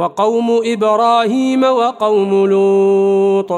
وقوم إبراهيم وقوم لوط